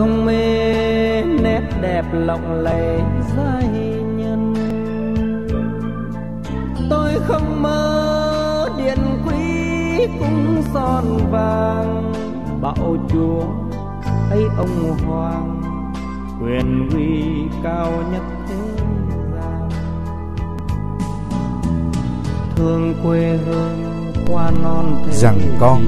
không mê nét đẹp lộng lẫy giai nhân. Tôi không mơ điện quý cung son vàng bạo chúa ấy ông hoàng quyền uy cao nhất thế gian. Thương quê hương qua non rằng con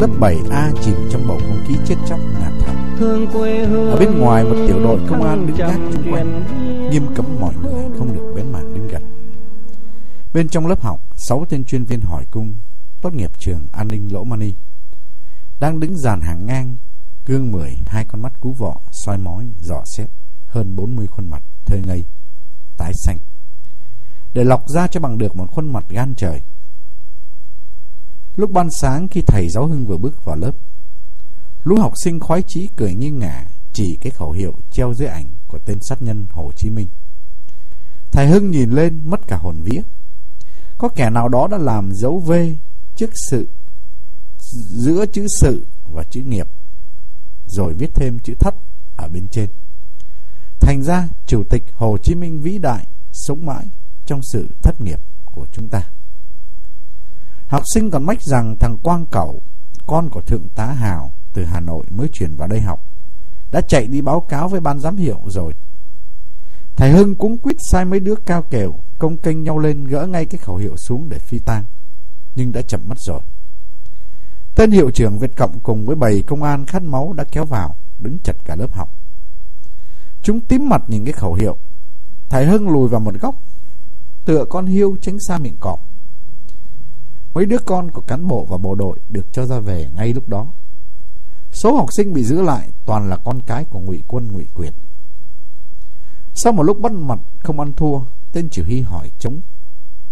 lớp 7A chìm trong bầu không khí chết chóc ngạt thầm thương quê hương. Ở bên ngoài một tiểu đội công an đứng gác chung quanh nghiêm cấm mọi người không được bén mảng đến gần. Bên trong lớp học sáu tên chuyên viên hỏi cung tốt nghiệp trường an ninh lỗ mani. Đang đứng dàn hàng ngang gương mười hai con mắt cú vọ soi mói dò xét hơn bốn mươi khuôn mặt thơ ngây tái xanh. Để lọc ra cho bằng được một khuôn mặt gan trời. Lúc ban sáng khi thầy giáo hưng vừa bước vào lớp lũ học sinh khoái chí cười nghiêng ngả chỉ cái khẩu hiệu treo dưới ảnh của tên sát nhân hồ chí minh thầy hưng nhìn lên mất cả hồn vía có kẻ nào đó đã làm dấu v trước sự giữa chữ sự và chữ nghiệp rồi viết thêm chữ thất ở bên trên. Thành ra Chủ tịch Hồ Chí Minh vĩ đại sống mãi trong sự thất nghiệp của chúng ta. Học sinh còn mách rằng thằng Quang Cẩu, con của Thượng tá Hào từ Hà Nội mới chuyển vào đây học, đã chạy đi báo cáo với ban giám hiệu rồi. Thầy Hưng cũng quyết sai mấy đứa cao kèo, công kênh nhau lên gỡ ngay cái khẩu hiệu xuống để phi tang, nhưng đã chậm mất rồi. Tên hiệu trưởng Việt Cộng cùng với bầy công an khát máu đã kéo vào, đứng chặt cả lớp học. Chúng tím mặt nhìn cái khẩu hiệu. Thầy Hưng lùi vào một góc, tựa con hiêu tránh xa miệng cọp. Mấy đứa con của cán bộ và bộ đội được cho ra về ngay lúc đó. Số học sinh bị giữ lại toàn là con cái của ngụy quân ngụy quyền. Sau một lúc bắt mặt không ăn thua, tên chỉ huy hỏi chống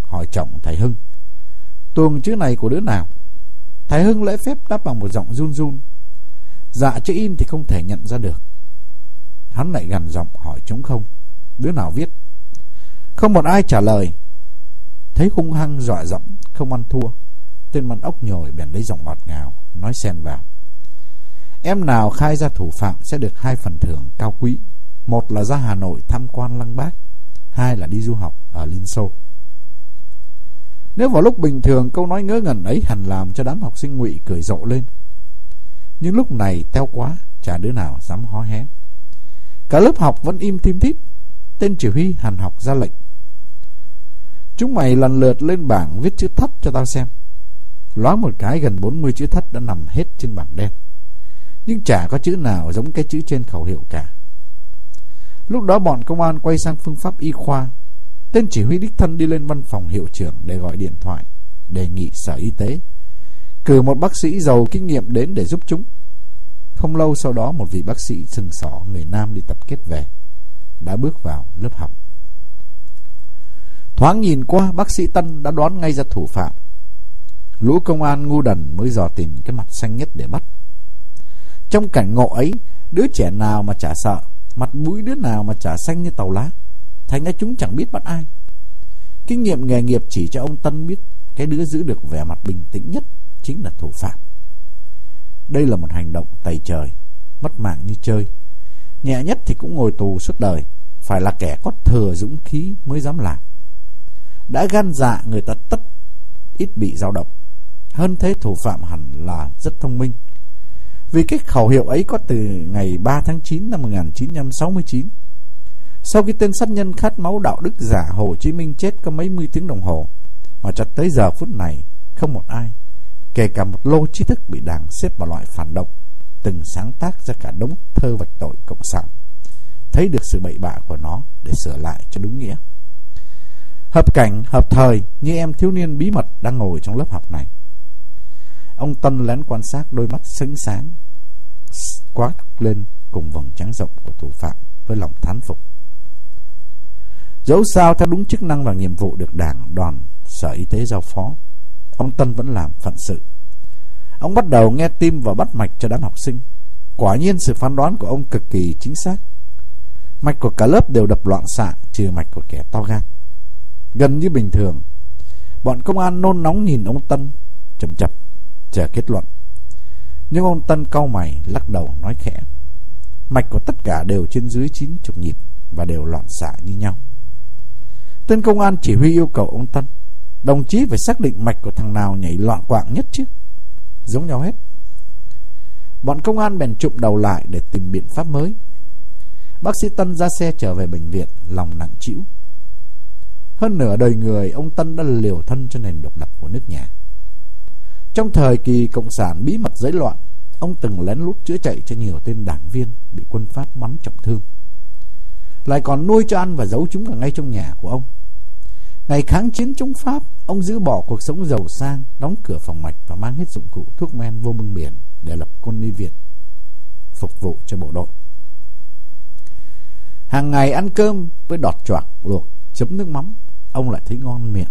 hỏi trọng thầy Hưng. Tuồng chữ này của đứa nào? Thái Hưng lễ phép đáp bằng một giọng run run. Dạ chữ in thì không thể nhận ra được. Hắn lại gần giọng hỏi chống không. Đứa nào viết? Không một ai trả lời. Thấy hung hăng dọa giọng, không ăn thua. Tên mặt ốc nhồi bèn lấy giọng ngọt ngào, nói xen vào. Em nào khai ra thủ phạm sẽ được hai phần thưởng cao quý. Một là ra Hà Nội tham quan lăng bác, hai là đi du học ở Liên Xô. Nếu vào lúc bình thường câu nói ngớ ngẩn ấy hẳn làm cho đám học sinh ngụy cười rộ lên. Nhưng lúc này teo quá, chả đứa nào dám hó hé. Cả lớp học vẫn im tim thít Tên chỉ huy hàn học ra lệnh. Chúng mày lần lượt lên bảng viết chữ thắt cho tao xem. Loáng một cái gần 40 chữ thất đã nằm hết trên bảng đen. Nhưng chả có chữ nào giống cái chữ trên khẩu hiệu cả. Lúc đó bọn công an quay sang phương pháp y khoa Tên chỉ huy đích thân đi lên văn phòng hiệu trưởng để gọi điện thoại, đề nghị sở y tế. Cử một bác sĩ giàu kinh nghiệm đến để giúp chúng. Không lâu sau đó một vị bác sĩ sừng sỏ người Nam đi tập kết về, đã bước vào lớp học. Thoáng nhìn qua, bác sĩ Tân đã đoán ngay ra thủ phạm. Lũ công an ngu đần mới dò tìm cái mặt xanh nhất để bắt. Trong cảnh ngộ ấy, đứa trẻ nào mà chả sợ, mặt mũi đứa nào mà chả xanh như tàu lá. Thành ra chúng chẳng biết bắt ai. Kinh nghiệm nghề nghiệp chỉ cho ông Tân biết Cái đứa giữ được vẻ mặt bình tĩnh nhất Chính là thủ phạm. Đây là một hành động tày trời Mất mạng như chơi. Nhẹ nhất thì cũng ngồi tù suốt đời Phải là kẻ có thừa dũng khí mới dám làm. Đã gan dạ người ta tất Ít bị dao động. Hơn thế thủ phạm hẳn là rất thông minh. Vì cái khẩu hiệu ấy có từ ngày 3 tháng 9 năm 1969 sau khi tên sát nhân khát máu đạo đức giả Hồ Chí Minh chết có mấy mươi tiếng đồng hồ, mà cho tới giờ phút này không một ai, kể cả một lô trí thức bị đảng xếp vào loại phản động, từng sáng tác ra cả đống thơ vạch tội cộng sản, thấy được sự bậy bạ của nó để sửa lại cho đúng nghĩa. Hợp cảnh, hợp thời như em thiếu niên bí mật đang ngồi trong lớp học này. Ông Tân lén quan sát đôi mắt xứng sáng, quát lên cùng vòng trắng rộng của thủ phạm với lòng thán phục. Dẫu sao theo đúng chức năng và nhiệm vụ được đảng, đoàn, sở y tế giao phó, ông Tân vẫn làm phận sự. Ông bắt đầu nghe tim và bắt mạch cho đám học sinh. Quả nhiên sự phán đoán của ông cực kỳ chính xác. Mạch của cả lớp đều đập loạn xạ, trừ mạch của kẻ to gan. Gần như bình thường. Bọn công an nôn nóng nhìn ông Tân chậm chập chờ kết luận. Nhưng ông Tân cau mày, lắc đầu, nói khẽ. Mạch của tất cả đều trên dưới 90 nhịp và đều loạn xạ như nhau. Tên công an chỉ huy yêu cầu ông Tân, Đồng chí phải xác định mạch của thằng nào nhảy loạn quạng nhất chứ Giống nhau hết Bọn công an bèn trụm đầu lại để tìm biện pháp mới Bác sĩ Tân ra xe trở về bệnh viện, Lòng nặng chịu Hơn nửa đời người, Ông Tân đã liều thân cho nền độc lập của nước nhà trong thời kỳ Cộng sản bí mật giấy loạn Ông từng lén lút chữa chạy cho nhiều tên đảng viên Bị quân Pháp bắn trọng thương Lại còn nuôi cho ăn và giấu chúng ở ngay trong nhà của ông Ngày kháng chiến chống Pháp, ông giữ bỏ cuộc sống giàu sang, đóng cửa phòng mạch và mang hết dụng cụ thuốc men vô bưng biển để lập quân y viện phục vụ cho bộ đội. Hàng ngày ăn cơm với đọt choạc luộc chấm nước mắm, ông lại thấy ngon miệng.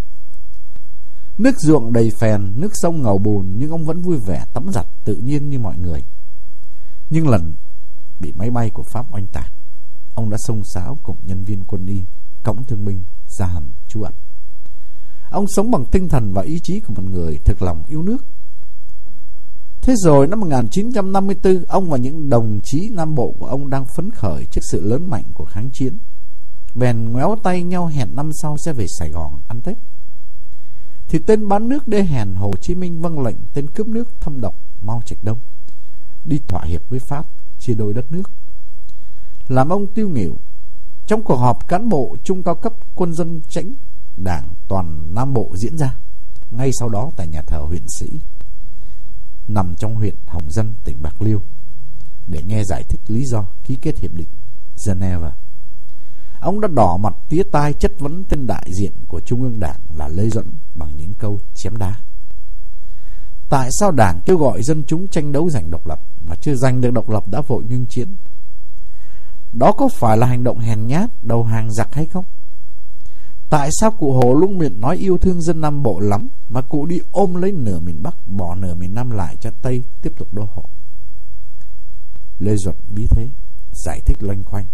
Nước ruộng đầy phèn, nước sông ngầu bùn nhưng ông vẫn vui vẻ tắm giặt tự nhiên như mọi người. Nhưng lần bị máy bay của Pháp oanh tạc, ông đã xông xáo cùng nhân viên quân y, cõng thương binh ra hầm trú ẩn. Ông sống bằng tinh thần và ý chí của một người thực lòng yêu nước. Thế rồi năm 1954, ông và những đồng chí Nam Bộ của ông đang phấn khởi trước sự lớn mạnh của kháng chiến. Bèn ngoéo tay nhau hẹn năm sau sẽ về Sài Gòn ăn Tết. Thì tên bán nước đê hèn Hồ Chí Minh vâng lệnh tên cướp nước thâm độc Mao Trạch Đông đi thỏa hiệp với Pháp chia đôi đất nước. Làm ông tiêu nghỉu trong cuộc họp cán bộ trung cao cấp quân dân chánh đảng toàn Nam Bộ diễn ra, ngay sau đó tại nhà thờ huyện sĩ, nằm trong huyện Hồng Dân, tỉnh Bạc Liêu, để nghe giải thích lý do ký kết hiệp định Geneva. Ông đã đỏ mặt tía tai chất vấn tên đại diện của Trung ương Đảng là Lê Duẩn bằng những câu chém đá. Tại sao Đảng kêu gọi dân chúng tranh đấu giành độc lập mà chưa giành được độc lập đã vội ngưng chiến? Đó có phải là hành động hèn nhát, đầu hàng giặc hay không? Tại sao cụ Hồ lúc miệng nói yêu thương dân Nam Bộ lắm mà cụ đi ôm lấy nửa miền Bắc, bỏ nửa miền Nam lại cho Tây tiếp tục đô hộ? Lê duẩn bí thế, giải thích loanh quanh.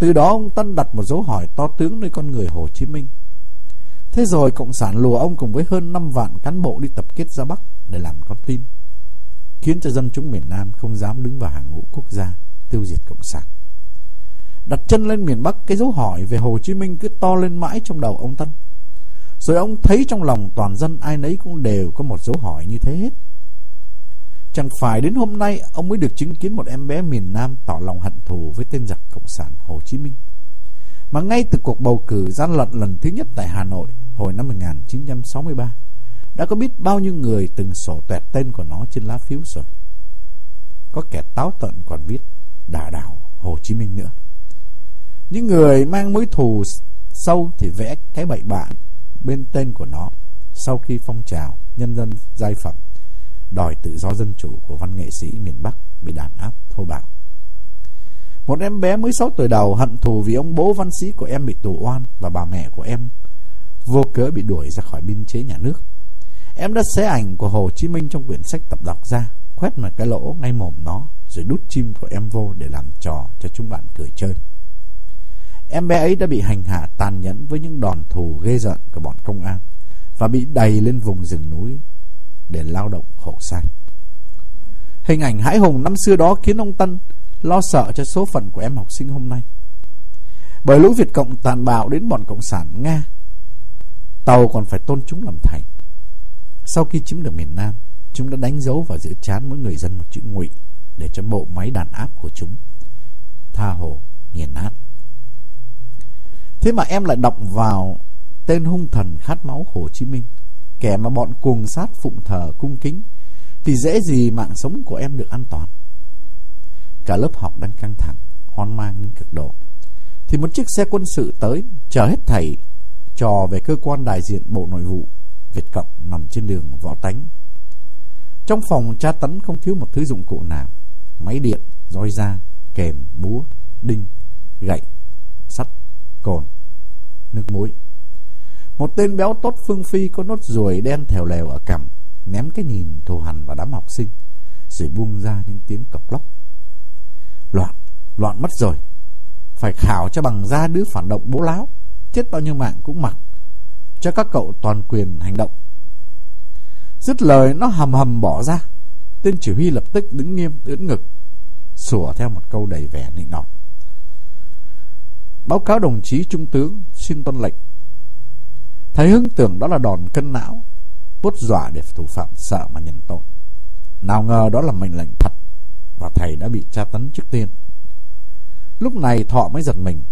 Từ đó ông Tân đặt một dấu hỏi to tướng nơi con người Hồ Chí Minh. Thế rồi Cộng sản lùa ông cùng với hơn 5 vạn cán bộ đi tập kết ra Bắc để làm con tin, khiến cho dân chúng miền Nam không dám đứng vào hàng ngũ quốc gia tiêu diệt Cộng sản. Đặt chân lên miền Bắc Cái dấu hỏi về Hồ Chí Minh cứ to lên mãi trong đầu ông Tân Rồi ông thấy trong lòng toàn dân ai nấy cũng đều có một dấu hỏi như thế hết Chẳng phải đến hôm nay ông mới được chứng kiến một em bé miền Nam tỏ lòng hận thù với tên giặc Cộng sản Hồ Chí Minh. Mà ngay từ cuộc bầu cử gian lận lần thứ nhất tại Hà Nội hồi năm 1963, đã có biết bao nhiêu người từng sổ tuẹt tên của nó trên lá phiếu rồi. Có kẻ táo tận còn viết đà đảo Hồ Chí Minh nữa. Những người mang mối thù sâu thì vẽ cái bậy bạ bên tên của nó sau khi phong trào nhân dân giai phẩm đòi tự do dân chủ của văn nghệ sĩ miền Bắc bị đàn áp thô bạo. Một em bé mới 6 tuổi đầu hận thù vì ông bố văn sĩ của em bị tù oan và bà mẹ của em vô cớ bị đuổi ra khỏi biên chế nhà nước. Em đã xé ảnh của Hồ Chí Minh trong quyển sách tập đọc ra, khoét một cái lỗ ngay mồm nó, rồi đút chim của em vô để làm trò cho chúng bạn cười chơi. Em bé ấy đã bị hành hạ tàn nhẫn với những đòn thù ghê giận của bọn công an và bị đầy lên vùng rừng núi để lao động khổ sai. Hình ảnh hãi hùng năm xưa đó khiến ông Tân lo sợ cho số phận của em học sinh hôm nay. Bởi lũ Việt Cộng tàn bạo đến bọn Cộng sản Nga, Tàu còn phải tôn chúng làm thầy. Sau khi chiếm được miền Nam, chúng đã đánh dấu và giữ chán mỗi người dân một chữ ngụy để cho bộ máy đàn áp của chúng tha hồ nghiền nát. Thế mà em lại động vào tên hung thần khát máu Hồ Chí Minh, kẻ mà bọn cuồng sát phụng thờ cung kính, thì dễ gì mạng sống của em được an toàn. Cả lớp học đang căng thẳng, hoang mang đến cực độ. Thì một chiếc xe quân sự tới, chở hết thầy trò về cơ quan đại diện Bộ Nội vụ Việt Cộng nằm trên đường Võ Tánh. Trong phòng tra tấn không thiếu một thứ dụng cụ nào, máy điện, roi da, kèm, búa, đinh, gậy, sắt, cồn, nước muối. Một tên béo tốt phương phi có nốt ruồi đen thèo lèo ở cằm, ném cái nhìn thù hằn vào đám học sinh, rồi buông ra những tiếng cọc lóc. Loạn, loạn mất rồi. Phải khảo cho bằng ra đứa phản động bố láo, chết bao nhiêu mạng cũng mặc. cho các cậu toàn quyền hành động. Dứt lời nó hầm hầm bỏ ra. Tên chỉ huy lập tức đứng nghiêm ưỡn ngực, sủa theo một câu đầy vẻ nịnh nọt. Báo cáo đồng chí trung tướng xin tuân lệnh. Thầy Hưng tưởng đó là đòn cân não, bút dọa để thủ phạm sợ mà nhận tội. Nào ngờ đó là mệnh lệnh thật và thầy đã bị tra tấn trước tiên. Lúc này Thọ mới giật mình,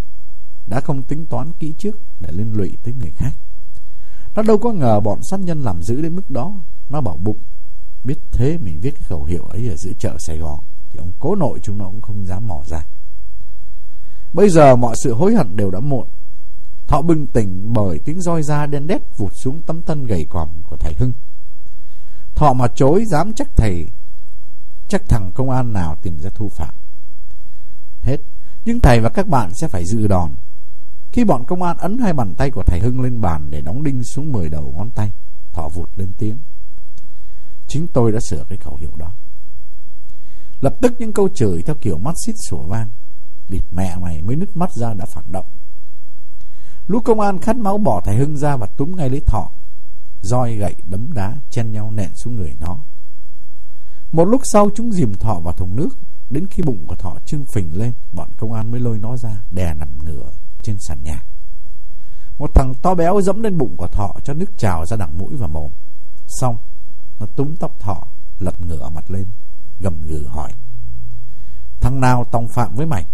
đã không tính toán kỹ trước để liên lụy tới người khác. Nó đâu có ngờ bọn sát nhân làm giữ đến mức đó. Nó bảo bụng, biết thế mình viết cái khẩu hiệu ấy ở giữa chợ Sài Gòn, thì ông cố nội chúng nó cũng không dám mò ra. Bây giờ mọi sự hối hận đều đã muộn. Thọ bừng tỉnh bởi tiếng roi da đen đét vụt xuống tấm thân gầy còm của thầy Hưng. Thọ mà chối dám chắc thầy chắc thằng công an nào tìm ra thu phạm. Hết, nhưng thầy và các bạn sẽ phải dự đòn. Khi bọn công an ấn hai bàn tay của thầy Hưng lên bàn để đóng đinh xuống mười đầu ngón tay, Thọ vụt lên tiếng. Chính tôi đã sửa cái khẩu hiệu đó. Lập tức những câu chửi theo kiểu mắt xít sủa vang. Địt mẹ mày mới nứt mắt ra đã phản động. Lũ công an khát máu bỏ thầy Hưng ra và túm ngay lấy Thọ. roi gậy đấm đá chen nhau nện xuống người nó. Một lúc sau chúng dìm Thọ vào thùng nước. Đến khi bụng của Thọ trưng phình lên, bọn công an mới lôi nó ra, đè nằm ngửa trên sàn nhà. Một thằng to béo dẫm lên bụng của Thọ cho nước trào ra đằng mũi và mồm. Xong, nó túm tóc Thọ, lật ngửa mặt lên, gầm gừ hỏi. Thằng nào tòng phạm với mày?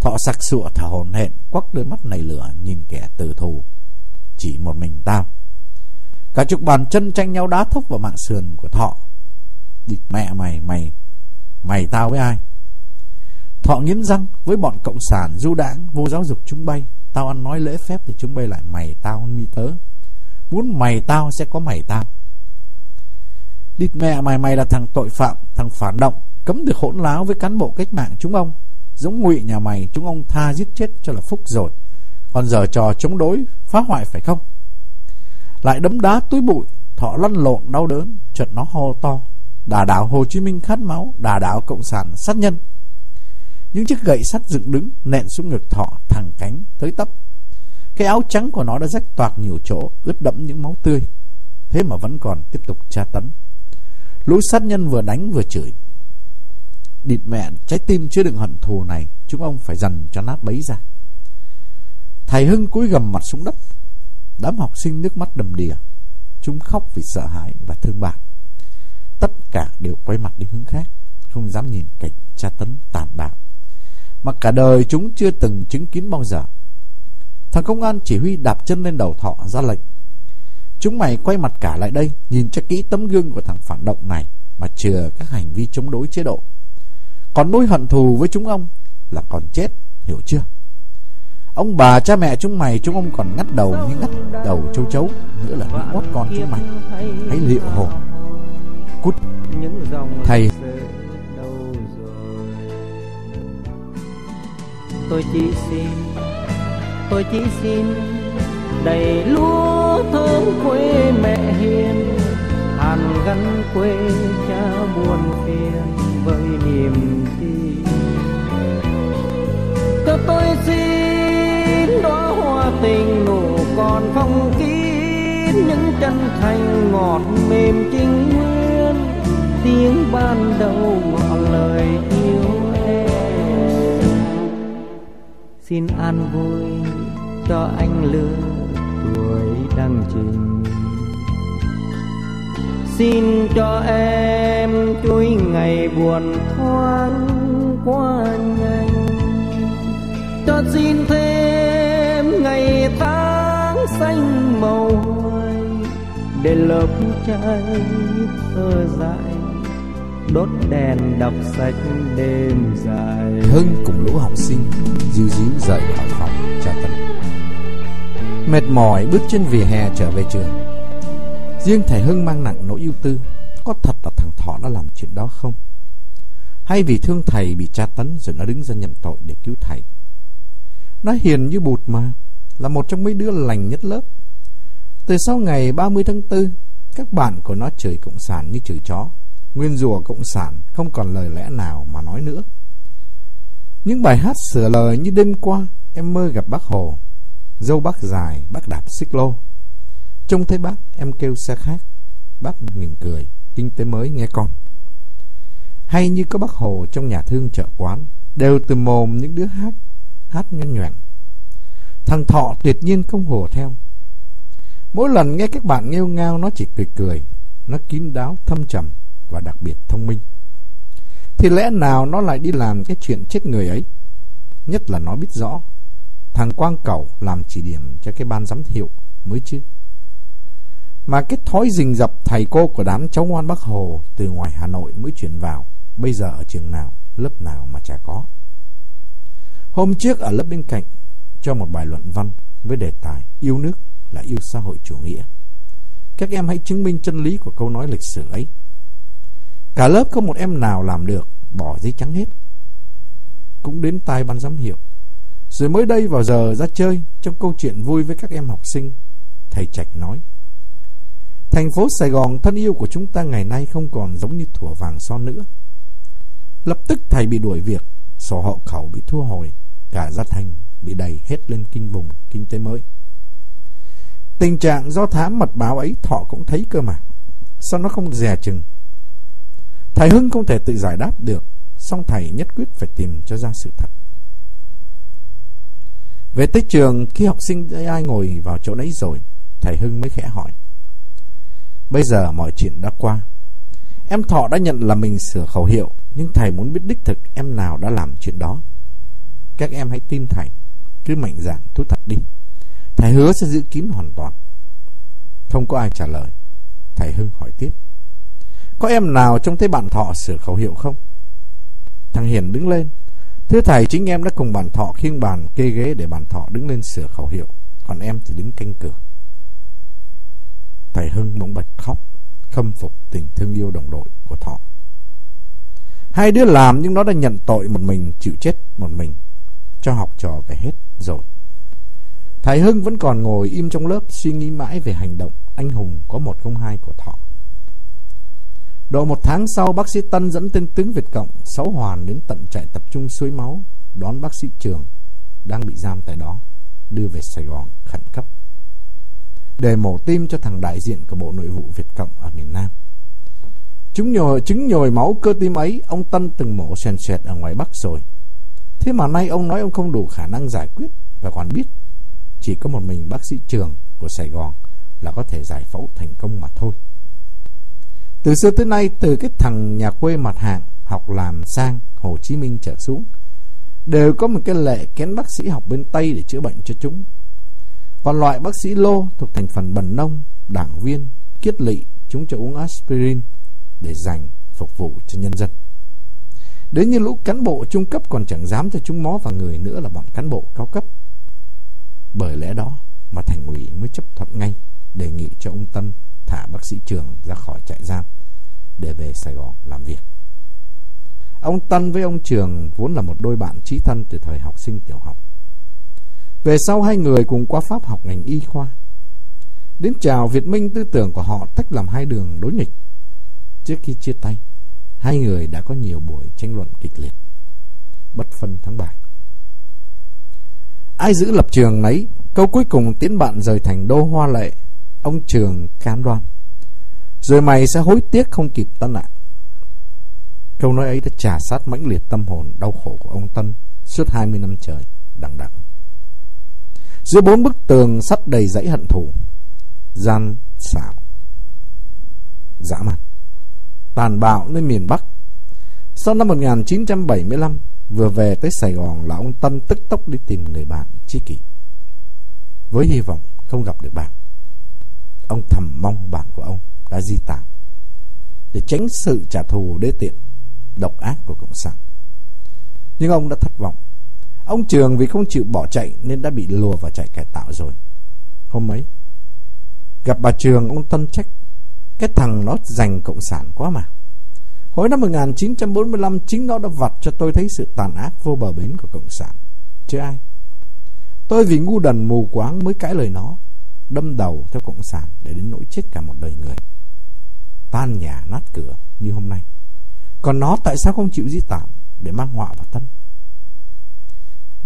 Thọ sặc sụa thở hổn hển, quắc đôi mắt này lửa nhìn kẻ tử thù. Chỉ một mình tao. Cả chục bàn chân tranh nhau đá thốc vào mạng sườn của Thọ. Địt mẹ mày, mày, mày tao với ai? Thọ nghiến răng với bọn cộng sản du đảng vô giáo dục chúng bay. Tao ăn nói lễ phép thì chúng bay lại mày tao mi tớ. Muốn mày tao sẽ có mày tao. Địt mẹ mày mày là thằng tội phạm, thằng phản động, cấm được hỗn láo với cán bộ cách mạng chúng ông dũng ngụy nhà mày chúng ông tha giết chết cho là phúc rồi. Còn giờ trò chống đối, phá hoại phải không? Lại đấm đá túi bụi, thọ lăn lộn đau đớn, chợt nó hô to. Đà đảo Hồ Chí Minh khát máu, đà đảo Cộng sản sát nhân. Những chiếc gậy sắt dựng đứng nện xuống ngực thọ thẳng cánh tới tấp. Cái áo trắng của nó đã rách toạc nhiều chỗ, ướt đẫm những máu tươi. Thế mà vẫn còn tiếp tục tra tấn. Lũ sát nhân vừa đánh vừa chửi. Địt mẹ trái tim chưa đựng hận thù này, chúng ông phải dần cho nát bấy ra. Thầy Hưng cúi gầm mặt xuống đất. Đám học sinh nước mắt đầm đìa. Chúng khóc vì sợ hãi và thương bạn. Tất cả đều quay mặt đi hướng khác, không dám nhìn cảnh tra tấn tàn bạo mà cả đời chúng chưa từng chứng kiến bao giờ. Thằng công an chỉ huy đạp chân lên đầu thọ ra lệnh. Chúng mày quay mặt cả lại đây, nhìn cho kỹ tấm gương của thằng phản động này mà chừa các hành vi chống đối chế độ. Còn nuôi hận thù với chúng ông là còn chết, hiểu chưa? Ông bà cha mẹ chúng mày chúng ông còn ngắt đầu như ngắt đầu châu chấu Nữa là những mót con chúng mày. Hãy liệu hồn Cút. Thầy. Tôi chỉ xin tôi chỉ xin đầy lúa thơm quê mẹ hiền hàn gắn quê cha buồn phiền với niềm tin. Cho tôi xin đóa hoa tình nụ còn phong kín những chân thành ngọt mềm chính nguyên. Tiếng ban đầu ngọt lời yêu em. xin an vui cho anh lứa tuổi đang trình xin cho em chuỗi ngày buồn thoáng qua nhanh. Cho xin thêm ngày tháng xanh màu hoài để lớp cháy thơ dại, đốt đèn đọc sách đêm dài. Hưng cùng lũ học sinh díu díu rời khỏi phòng tra tấn Mệt mỏi bước trên vỉa hè trở về trường. Riêng thầy Hưng mang nặng nỗi ưu tư Có thật là thằng Thọ đã làm chuyện đó không? Hay vì thương thầy bị tra tấn rồi nó đứng ra nhận tội để cứu thầy Nó hiền như bụt mà Là một trong mấy đứa lành nhất lớp Từ sau ngày 30 tháng 4 Các bạn của nó chửi cộng sản như chửi chó Nguyên rùa cộng sản không còn lời lẽ nào mà nói nữa. Những bài hát sửa lời như đêm qua em mơ gặp bác Hồ. Dâu bác dài, bác đạp xích lô. Trông thấy bác, em kêu xe khác. Bác mỉm cười, kinh tế mới nghe con. Hay như có bác Hồ trong nhà thương chợ quán, đều từ mồm những đứa hát, hát nhoen nhoẹn. Thằng Thọ tuyệt nhiên không hồ theo. Mỗi lần nghe các bạn nghêu ngao nó chỉ cười cười, nó kín đáo, thâm trầm và đặc biệt thông minh. Thì lẽ nào nó lại đi làm cái chuyện chết người ấy? Nhất là nó biết rõ Thằng Quang Cẩu làm chỉ điểm cho cái ban giám hiệu mới chứ mà cái thói rình rập thầy cô của đám cháu ngoan Bắc Hồ Từ ngoài Hà Nội mới chuyển vào Bây giờ ở trường nào, lớp nào mà chả có. Hôm trước ở lớp bên cạnh Cho một bài luận văn với đề tài Yêu nước là yêu xã hội chủ nghĩa. Các em hãy chứng minh chân lý của câu nói lịch sử ấy. Cả lớp không một em nào làm được Bỏ giấy trắng hết. Cũng đến tai ban giám hiệu. Rồi mới đây vào giờ ra chơi Trong câu chuyện vui với các em học sinh Thầy Trạch nói Thành phố Sài Gòn thân yêu của chúng ta ngày nay Không còn giống như thủa vàng son nữa. Lập tức thầy bị đuổi việc, Sổ hộ khẩu bị thu hồi, Cả gia thành bị đầy hết lên kinh vùng Kinh tế mới. Tình trạng do thám mật báo ấy Thọ cũng thấy cơ mà, Sao nó không dè chừng? Thầy Hưng không thể tự giải đáp được, song thầy nhất quyết phải tìm cho ra sự thật. Về tới trường, Khi học sinh ai ngồi vào chỗ đấy rồi, Thầy Hưng mới khẽ hỏi. Bây giờ mọi chuyện đã qua Em Thọ đã nhận là mình sửa khẩu hiệu Nhưng thầy muốn biết đích thực Em nào đã làm chuyện đó Các em hãy tin thầy Cứ mạnh dạn thú thật đi Thầy hứa sẽ giữ kín hoàn toàn Không có ai trả lời Thầy Hưng hỏi tiếp có em nào trông thấy bạn thọ sửa khẩu hiệu không? Thằng Hiền đứng lên. Thưa thầy, chính em đã cùng bạn thọ khiêng bàn kê ghế để bạn thọ đứng lên sửa khẩu hiệu. Còn em thì đứng canh cửa. Thầy Hưng bỗng bật khóc, khâm phục tình thương yêu đồng đội của thọ. Hai đứa làm nhưng nó đã nhận tội một mình, chịu chết một mình. Cho học trò về hết rồi. Thầy Hưng vẫn còn ngồi im trong lớp suy nghĩ mãi về hành động anh hùng có một không hai của Thọ. Độ một tháng sau, bác sĩ Tân dẫn tên tướng Việt Cộng, Sáu Hoàn đến tận trại tập trung suối máu, đón bác sĩ Trường, đang bị giam tại đó, đưa về Sài Gòn khẩn cấp. Để mổ tim cho thằng đại diện của Bộ Nội vụ Việt Cộng ở miền Nam. Chúng nhồi, chứng nhồi máu cơ tim ấy, ông Tân từng mổ xèn xẹt ở ngoài Bắc rồi. Thế mà nay ông nói ông không đủ khả năng giải quyết và còn biết chỉ có một mình bác sĩ Trường của Sài Gòn là có thể giải phẫu thành công mà thôi. Từ xưa tới nay, từ cái thằng nhà quê mặt hàng học làm sang Hồ Chí Minh trở xuống, đều có một cái lệ kén bác sĩ học bên Tây để chữa bệnh cho chúng. Còn loại bác sĩ lô thuộc thành phần bần nông, đảng viên, kiết lỵ, chúng cho uống aspirin để dành phục vụ cho nhân dân. Đến như lũ cán bộ trung cấp còn chẳng dám cho chúng mó vào người nữa là bọn cán bộ cao cấp. Bởi lẽ đó mà thành ủy mới chấp thuận ngay đề nghị cho ông Tân thả bác sĩ Trường ra khỏi trại giam để về Sài Gòn làm việc. Ông Tân với ông Trường vốn là một đôi bạn trí thân từ thời học sinh tiểu học. Về sau hai người cùng qua Pháp học ngành y khoa. Đến chào Việt Minh tư tưởng của họ tách làm hai đường đối nghịch. Trước khi chia tay, hai người đã có nhiều buổi tranh luận kịch liệt, bất phân thắng bại. Ai giữ lập trường nấy, câu cuối cùng tiến bạn rời thành đô hoa lệ, ông Trường cam đoan. Rồi mày sẽ hối tiếc không kịp tân ạ. Câu nói ấy đã trả sát mãnh liệt tâm hồn đau khổ của ông Tân suốt 20 năm trời, đằng đẵng. Giữa bốn bức tường sắt đầy dãy hận thù, gian xảo, dã man, tàn bạo nơi miền Bắc. Sau năm 1975, vừa về tới Sài Gòn là ông Tân tức tốc đi tìm người bạn tri kỷ. Với hy vọng không gặp được bạn, ông thầm mong bạn của ông đã di tản để tránh sự trả thù đê tiện độc ác của cộng sản nhưng ông đã thất vọng ông trường vì không chịu bỏ chạy nên đã bị lùa vào chạy cải tạo rồi. Hôm ấy, gặp bà trường, ông tân trách, cái thằng nó giành cộng sản quá mà. Hồi năm 1945 chính nó đã vặt cho tôi thấy sự tàn ác vô bờ bến của cộng sản. Chứ ai? Tôi vì ngu đần mù quáng mới cãi lời nó, đâm đầu theo cộng sản để đến nỗi chết cả một đời người. Tan nhà nát cửa như hôm nay. Còn nó tại sao không chịu di tản để mang họa vào thân?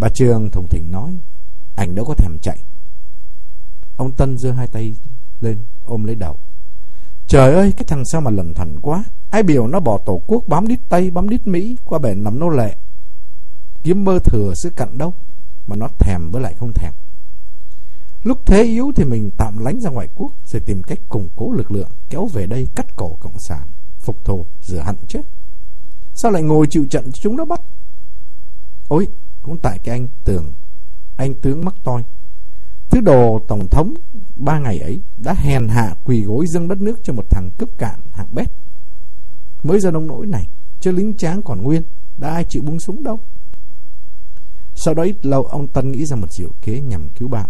Bà Trường thùng thỉnh nói, anh đâu có thèm chạy, ông Tân giơ hai tay lên ôm lấy đầu. Trời ơi, cái thằng sao mà lần thần quá. Ai biểu nó bỏ tổ quốc bám đít Tây, bám đít Mỹ qua bển nằm nô lệ. Kiếm mơ thừa xứ cặn đâu, mà nó thèm với lại không thèm. Lúc thế yếu thì mình tạm lánh ra ngoại quốc rồi tìm cách củng cố lực lượng kéo về đây cắt cổ cộng sản, phục thù, rửa hận chứ. Sao lại ngồi chịu trận chúng nó bắt? Ôi, cũng tại cái anh tưởng, anh tướng mắc toi. Thứ đồ tổng thống ba ngày ấy đã hèn hạ quỳ gối dâng đất nước cho một thằng cướp cạn hạng bét. Mới ra nông nỗi này, chứ lính tráng còn nguyên, đã ai chịu buông súng đâu. Sau đó ít lâu ông Tân nghĩ ra một diệu kế nhằm cứu bạn.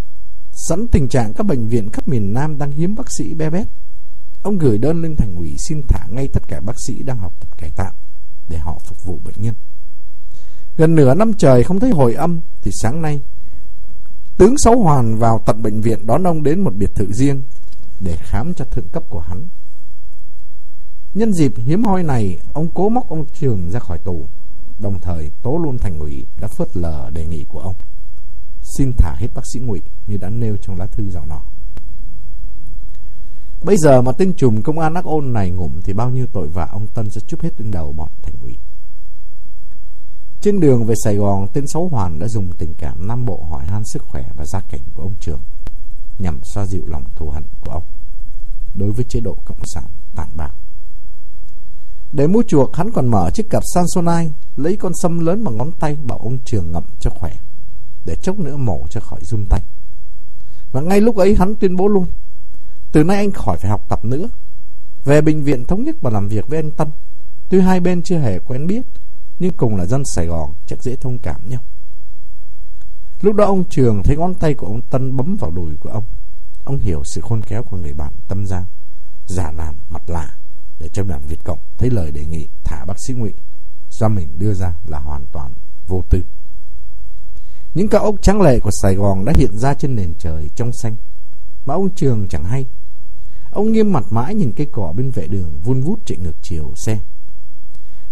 Sẵn tình trạng các bệnh viện khắp miền Nam đang hiếm bác sĩ bé bét. Ông gửi đơn lên thành ủy xin thả ngay tất cả bác sĩ đang học tập cải tạo để họ phục vụ bệnh nhân. Gần nửa năm trời không thấy hồi âm thì sáng nay tướng Sáu Hoàn vào tận bệnh viện đón ông đến một biệt thự riêng để khám cho thượng cấp của hắn. Nhân dịp hiếm hoi này, ông cố móc ông Trường ra khỏi tù, đồng thời tố luôn thành ủy đã phớt lờ đề nghị của ông. Xin thả hết bác sĩ Ngụy như đã nêu trong lá thư dạo nọ. Bây giờ mà tên trùm công an ác ôn này ngủm thì bao nhiêu tội vạ ông Tân sẽ chúc hết lên đầu bọn thành ủy. Trên đường về Sài Gòn, tên Sáu Hoàn đã dùng tình cảm Nam Bộ hỏi han sức khỏe và gia cảnh của ông Trường nhằm xoa dịu lòng thù hận của ông đối với chế độ Cộng sản tàn bạo. Để mua chuộc, hắn còn mở chiếc cặp Sansonai, lấy con sâm lớn bằng ngón tay bảo ông Trường ngậm cho khỏe, để chốc nữa mổ cho khỏi run tay. Và ngay lúc ấy hắn tuyên bố luôn, từ nay anh khỏi phải học tập nữa. Về bệnh viện thống nhất và làm việc với anh Tân. Tuy hai bên chưa hề quen biết, nhưng cùng là dân Sài Gòn chắc dễ thông cảm nhau. Lúc đó ông Trường thấy ngón tay của ông Tân bấm vào đùi của ông. Ông hiểu sự khôn khéo của người bạn tâm giao, giả làm mặt lạ để cho đoàn Việt Cộng thấy lời đề nghị thả bác sĩ Ngụy do mình đưa ra là hoàn toàn vô tư. Những cao ốc trắng lệ của Sài Gòn đã hiện ra trên nền trời trong xanh, mà ông Trường chẳng hay. Ông nghiêm mặt mãi nhìn cây cỏ bên vệ đường vun vút chạy ngược chiều xe.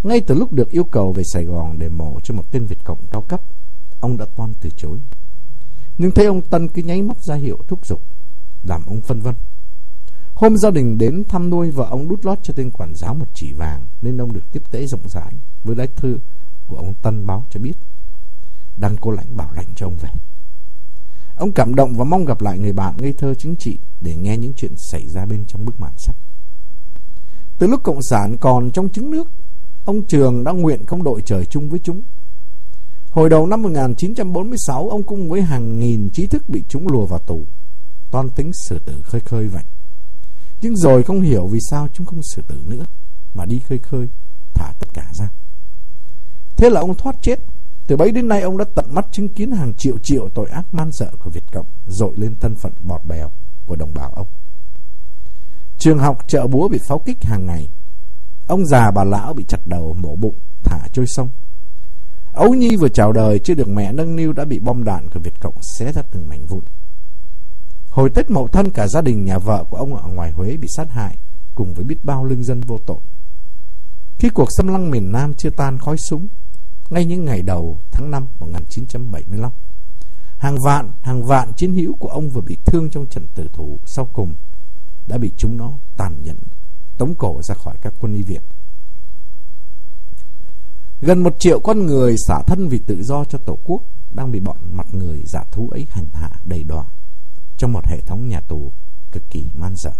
Ngay từ lúc được yêu cầu về Sài Gòn để mổ cho một tên Việt Cộng cao cấp, ông đã toan từ chối. Nhưng thấy ông Tân cứ nháy mắt ra hiệu thúc giục, làm ông phân vân. Hôm gia đình đến thăm nuôi vợ ông đút lót cho tên quản giáo một chỉ vàng nên ông được tiếp tế rộng rãi với lá thư của ông Tân báo cho biết. Đang cô lãnh bảo lãnh cho ông về. Ông cảm động và mong gặp lại người bạn ngây thơ chính trị để nghe những chuyện xảy ra bên trong bức màn sắt. Từ lúc Cộng sản còn trong trứng nước, ông Trường đã nguyện không đội trời chung với chúng. Hồi đầu năm 1946, ông cùng với hàng nghìn trí thức bị chúng lùa vào tù. Toan tính xử tử khơi khơi vậy. Nhưng rồi không hiểu vì sao chúng không xử tử nữa, mà đi khơi khơi, thả tất cả ra. Thế là ông thoát chết. Từ bấy đến nay ông đã tận mắt chứng kiến hàng triệu triệu tội ác man dợ của Việt Cộng dội lên thân phận bọt bèo của đồng bào ông. Trường học chợ búa bị pháo kích hàng ngày. Ông già bà lão bị chặt đầu mổ bụng, thả trôi sông. Ấu Nhi vừa chào đời chưa được mẹ nâng niu đã bị bom đạn của Việt Cộng xé ra từng mảnh vụn. Hồi Tết Mậu Thân cả gia đình nhà vợ của ông ở ngoài Huế bị sát hại cùng với biết bao lương dân vô tội. Khi cuộc xâm lăng miền Nam chưa tan khói súng, ngay những ngày đầu tháng 5 1975, hàng vạn, hàng vạn chiến hữu của ông vừa bị thương trong trận tử thủ sau cùng đã bị chúng nó tàn nhẫn tống cổ ra khỏi các quân y viện. Gần một triệu con người xả thân vì tự do cho Tổ quốc đang bị bọn mặt người giả thú ấy hành hạ đầy đọa trong một hệ thống nhà tù cực kỳ man dợ.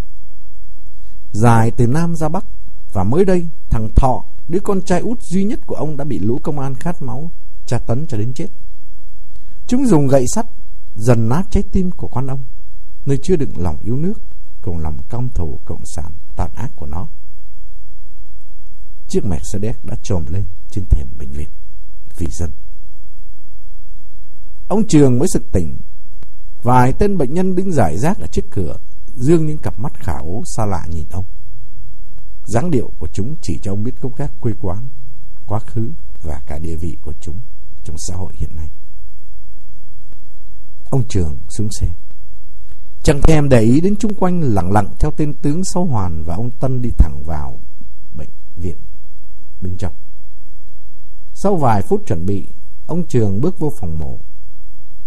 Dài từ Nam ra Bắc và mới đây thằng Thọ, đứa con trai út duy nhất của ông đã bị lũ công an khát máu tra tấn cho đến chết. Chúng dùng gậy sắt dần nát trái tim của con ông, nơi chưa đựng lòng yêu nước cùng lòng căm thù cộng sản tàn ác của nó. Chiếc Mercedes đã trồm lên trên thềm bệnh viện vì dân. Ông Trường mới sực tỉnh Vài tên bệnh nhân đứng giải rác ở trước cửa, dương những cặp mắt khả ố xa lạ nhìn ông. dáng điệu của chúng chỉ cho ông biết gốc gác quê quán, quá khứ và cả địa vị của chúng trong xã hội hiện nay. Ông Trường xuống xe. Chẳng thèm để ý đến chung quanh lặng lặng theo tên tướng Sáu Hoàn và ông Tân đi thẳng vào bệnh viện bên trong. Sau vài phút chuẩn bị, ông Trường bước vô phòng mổ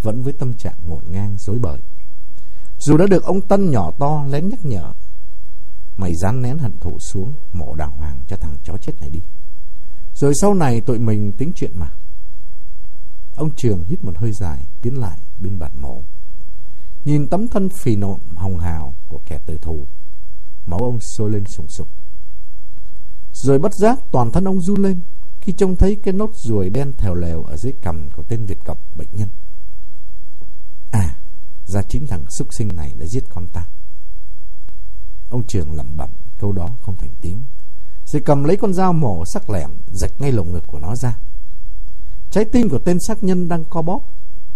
vẫn với tâm trạng ngổn ngang dối bời. Dù đã được ông Tân nhỏ to lén nhắc nhở Mày dán nén hận thù xuống Mổ đàng hoàng cho thằng chó chết này đi Rồi sau này tụi mình tính chuyện mà Ông Trường hít một hơi dài Tiến lại bên bàn mổ Nhìn tấm thân phì nộn hồng hào Của kẻ tử thù, Máu ông sôi lên sùng sục. Rồi bất giác toàn thân ông run lên Khi trông thấy cái nốt ruồi đen thèo lèo Ở dưới cằm của tên Việt cọc bệnh nhân. À Ra chính thằng súc sinh này đã giết con ta. Ông Trường lẩm bẩm câu đó không thành tiếng. Rồi cầm lấy con dao mổ sắc lẻm Rạch ngay lồng ngực của nó ra. Trái tim của tên sát nhân đang co bóp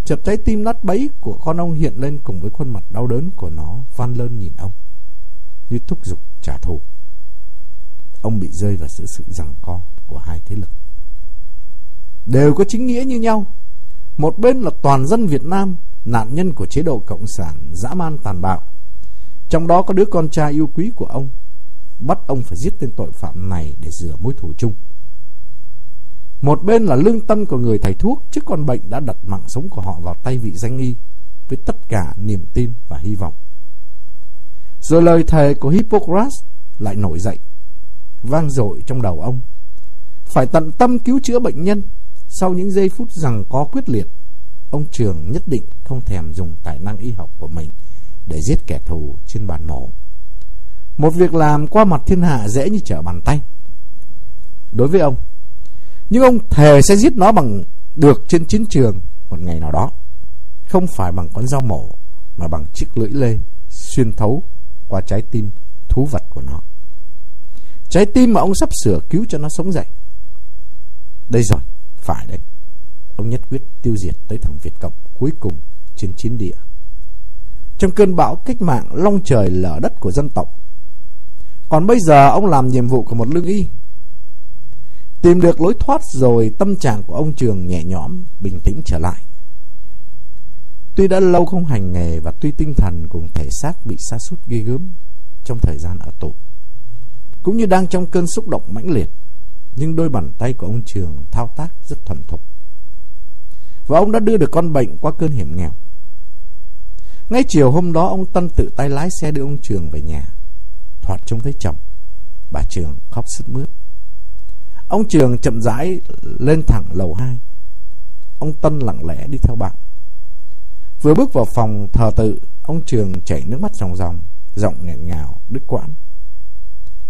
Chợt trái tim nát bấy của con ông hiện lên Cùng với khuôn mặt đau đớn của nó, Van lơn nhìn ông, Như thúc giục trả thù. Ông bị rơi vào sự sự giằng co Của hai thế lực. Đều có chính nghĩa như nhau. Một bên là toàn dân Việt Nam, Nạn nhân của chế độ Cộng sản dã man tàn bạo. Trong đó có đứa con trai yêu quý của ông, Bắt ông phải giết tên tội phạm này Để rửa mối thù chung. Một bên là lương tâm của người thầy thuốc Trước con bệnh đã đặt mạng sống của họ vào tay vị danh y Với tất cả niềm tin và hy vọng Rồi lời thề của Hippocrates lại nổi dậy Vang dội trong đầu ông Phải tận tâm cứu chữa bệnh nhân Sau những giây phút rằng có quyết liệt Ông Trường nhất định không thèm dùng tài năng y học của mình để giết kẻ thù trên bàn mổ. Một việc làm qua mặt thiên hạ dễ như trở bàn tay. Đối với ông, nhưng ông thề sẽ giết nó bằng được trên chiến trường một ngày nào đó. Không phải bằng con dao mổ, mà bằng chiếc lưỡi lê xuyên thấu qua trái tim thú vật của nó. Trái tim mà ông sắp sửa cứu cho nó sống dậy. Đây rồi, phải đấy. Ông nhất quyết tiêu diệt tới thằng Việt Cộng cuối cùng trên chiến địa trong cơn bão cách mạng long trời lở đất của dân tộc. Còn bây giờ ông làm nhiệm vụ của một lương y. Tìm được lối thoát rồi tâm trạng của ông Trường nhẹ nhõm, bình tĩnh trở lại. Tuy đã lâu không hành nghề và tuy tinh thần cùng thể xác bị sa sút ghi gớm trong thời gian ở tù. Cũng như đang trong cơn xúc động mãnh liệt, nhưng đôi bàn tay của ông Trường thao tác rất thuần thục. Và ông đã đưa được con bệnh qua cơn hiểm nghèo. Ngay chiều hôm đó ông Tân tự tay lái xe đưa ông Trường về nhà. Thoạt trông thấy chồng. Bà Trường khóc sứt mướt. Ông Trường chậm rãi lên thẳng lầu 2. Ông Tân lặng lẽ đi theo bạn. Vừa bước vào phòng thờ tự, ông Trường chảy nước mắt ròng ròng, giọng nghẹn ngào, đứt quãng.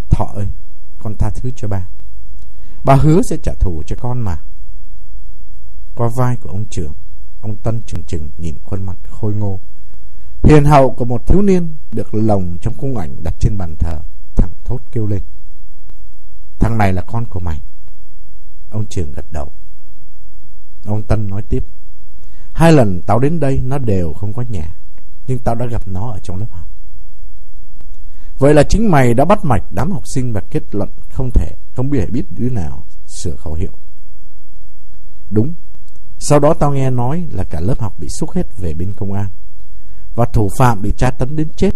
Thọ ơi, con tha thứ cho ba. Bà hứa sẽ trả thù cho con mà. Qua vai của ông Trường, ông Tân chừng chừng nhìn khuôn mặt khôi ngô, Hiền hậu của một thiếu niên được lồng trong cung ảnh đặt trên bàn thờ, thẳng thốt kêu lên. Thằng này là con của mày. Ông Trường gật đầu. Ông Tân nói tiếp. Hai lần tao đến đây nó đều không có nhà, nhưng tao đã gặp nó ở trong lớp học. Vậy là chính mày đã bắt mạch đám học sinh và kết luận không thể, không biết biết đứa nào sửa khẩu hiệu. Đúng. Sau đó tao nghe nói là cả lớp học bị xúc hết về bên công an. Và thủ phạm bị tra tấn đến chết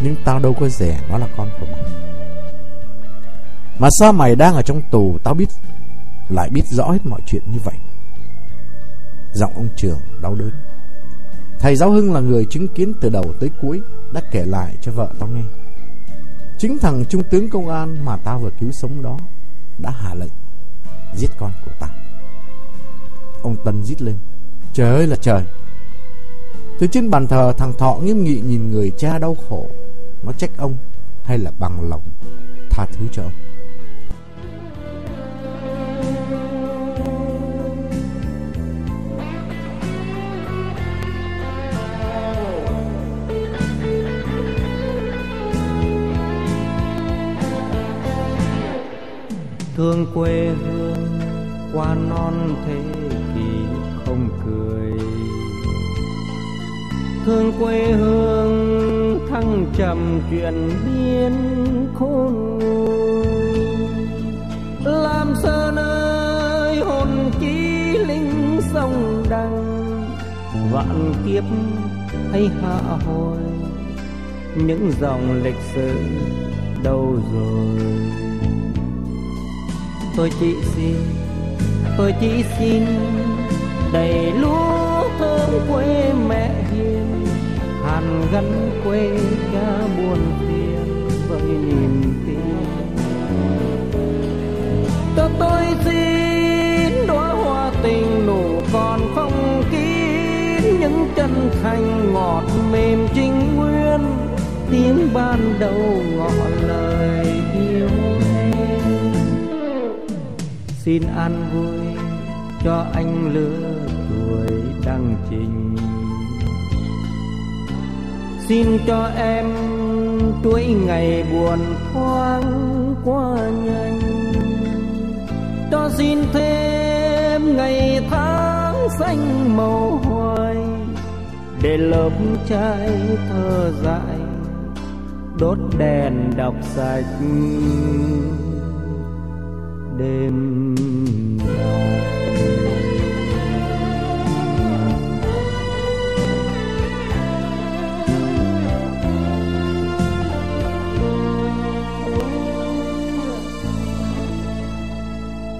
Nhưng tao đâu có rẻ Nó là con của mày mà sao mày đang ở trong tù? Tao biết, Lại biết rõ hết mọi chuyện như vậy. Giọng ông trường đau đớn. Thầy Giáo Hưng là người chứng kiến từ đầu tới cuối, Đã kể lại cho vợ tao nghe. Chính thằng trung tướng công an Mà tao vừa cứu sống đó Đã hạ lệnh Giết con của tao. Ông Tân giết lên. Trời ơi là trời. Từ trên bàn thờ, thằng Thọ nghiêm nghị nhìn người cha đau khổ. Nó trách ông hay là bằng lòng tha thứ cho ông? Thương quê hương, qua non thế kỷ không cười. Thương quê hương thăng trầm chuyện biến khôn nguôi. Làm sơn ơi, hồn chí linh sông đăng vạn kiếp hay hạ hồi. Những dòng lịch sử đâu rồi? Tôi chỉ xin, tôi chỉ xin đầy lúa thơm quê mẹ hiền, hàn gắn quê cha buồn phiền với niềm tin. Cho tôi xin đóa hoa tình nụ còn không kín, những chân thành ngọt mềm trinh nguyên, tiếng ban đầu ngọt lời. Xin an vui cho anh lứa tuổi đăng trình. Xin cho em chuỗi ngày buồn thoáng qua nhanh. Cho xin thêm ngày tháng xanh màu hoài để lớp trai thơ dại đốt đèn đọc sạch. Đêm